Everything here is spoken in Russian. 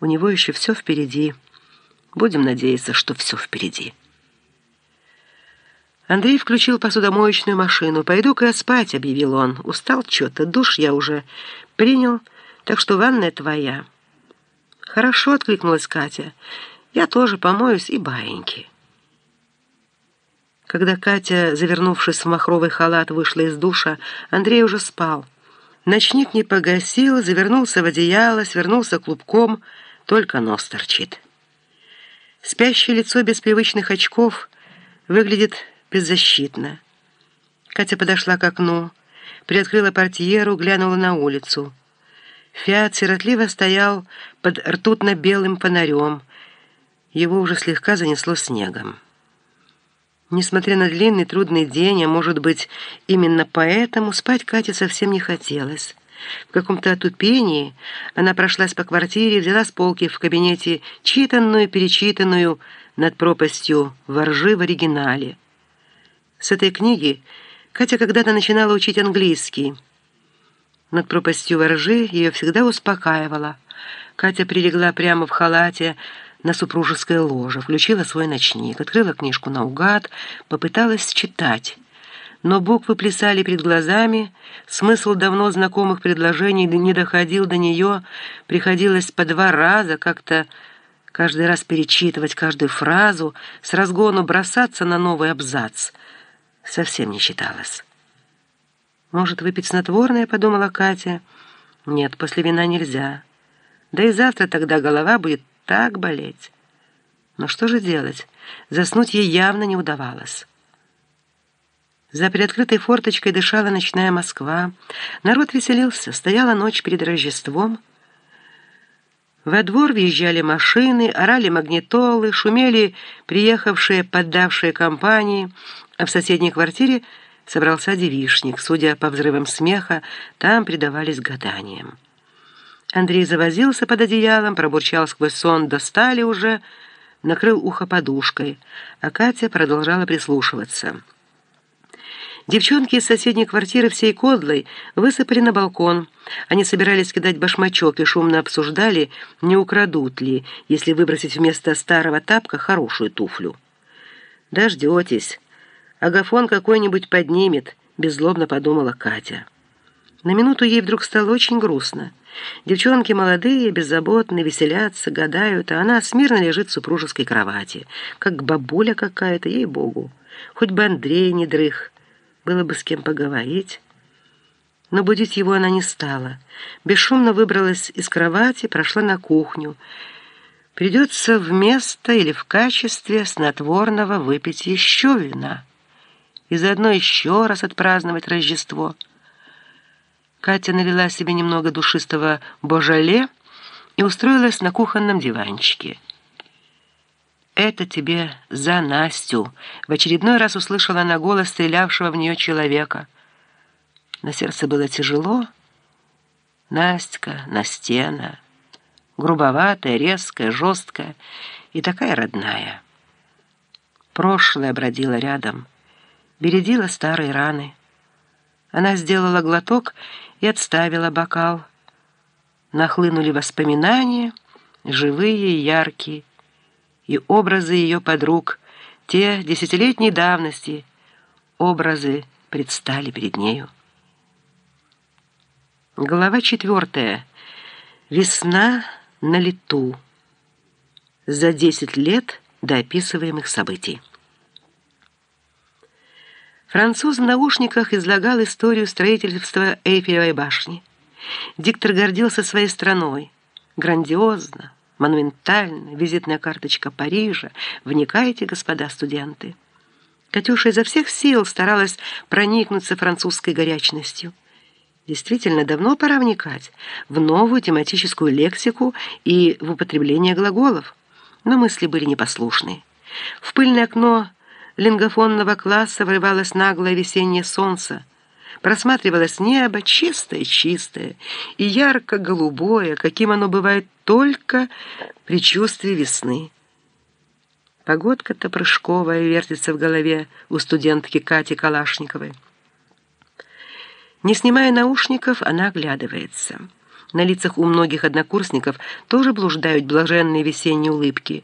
У него еще все впереди. Будем надеяться, что все впереди. Андрей включил посудомоечную машину. «Пойду-ка спать», — объявил он. «Устал что-то, душ я уже принял, так что ванная твоя». «Хорошо», — откликнулась Катя. «Я тоже помоюсь и баиньки». Когда Катя, завернувшись в махровый халат, вышла из душа, Андрей уже спал. Ночник не погасил, завернулся в одеяло, свернулся клубком, только нос торчит. Спящее лицо без привычных очков выглядит беззащитно. Катя подошла к окну, приоткрыла портьеру, глянула на улицу. Фиат сиротливо стоял под ртутно-белым фонарем. Его уже слегка занесло снегом. Несмотря на длинный трудный день, а может быть, именно поэтому спать Кате совсем не хотелось. В каком-то отупении она прошлась по квартире, взяла с полки в кабинете читанную, перечитанную над пропастью воржи в оригинале. С этой книги Катя когда-то начинала учить английский. Над пропастью воржи ее всегда успокаивала. Катя прилегла прямо в халате, на супружеское ложе, включила свой ночник, открыла книжку наугад, попыталась читать. Но буквы плясали перед глазами, смысл давно знакомых предложений не доходил до нее, приходилось по два раза как-то каждый раз перечитывать каждую фразу, с разгону бросаться на новый абзац. Совсем не читалось. «Может, выпить снотворное?» — подумала Катя. «Нет, после вина нельзя. Да и завтра тогда голова будет так болеть. Но что же делать? Заснуть ей явно не удавалось. За приоткрытой форточкой дышала ночная Москва. Народ веселился, стояла ночь перед Рождеством. Во двор въезжали машины, орали магнитолы, шумели приехавшие, поддавшие компании, а в соседней квартире собрался девишник. Судя по взрывам смеха, там предавались гаданиям. Андрей завозился под одеялом, пробурчал сквозь сон, достали уже, накрыл ухо подушкой, а Катя продолжала прислушиваться. Девчонки из соседней квартиры всей кодлой высыпали на балкон. Они собирались кидать башмачок и шумно обсуждали, не украдут ли, если выбросить вместо старого тапка хорошую туфлю. «Дождетесь. Агафон какой-нибудь поднимет», — беззлобно подумала Катя. На минуту ей вдруг стало очень грустно. Девчонки молодые, беззаботные, веселятся, гадают, а она смирно лежит в супружеской кровати, как бабуля какая-то, ей-богу. Хоть бы Андрей не дрых, было бы с кем поговорить. Но будить его она не стала. Бесшумно выбралась из кровати, прошла на кухню. Придется вместо или в качестве снотворного выпить еще вина и заодно еще раз отпраздновать Рождество — Катя налила себе немного душистого божале и устроилась на кухонном диванчике. «Это тебе за Настю!» В очередной раз услышала она голос стрелявшего в нее человека. На сердце было тяжело. Настя, Настена, грубоватая, резкая, жесткая и такая родная. Прошлое бродило рядом, бередило старые раны. Она сделала глоток и отставила бокал. Нахлынули воспоминания, живые и яркие, и образы ее подруг, те десятилетней давности, образы предстали перед нею. Глава четвертая. Весна на лету. За десять лет до описываемых событий. Француз в наушниках излагал историю строительства Эйфелевой башни. Диктор гордился своей страной. Грандиозно, монументально, визитная карточка Парижа. Вникайте, господа студенты. Катюша изо всех сил старалась проникнуться французской горячностью. Действительно, давно пора вникать в новую тематическую лексику и в употребление глаголов. Но мысли были непослушны. В пыльное окно лингофонного класса врывалось наглое весеннее солнце. Просматривалось небо чистое-чистое и ярко-голубое, каким оно бывает только при чувстве весны. Погодка-то прыжковая вертится в голове у студентки Кати Калашниковой. Не снимая наушников, она оглядывается. На лицах у многих однокурсников тоже блуждают блаженные весенние улыбки.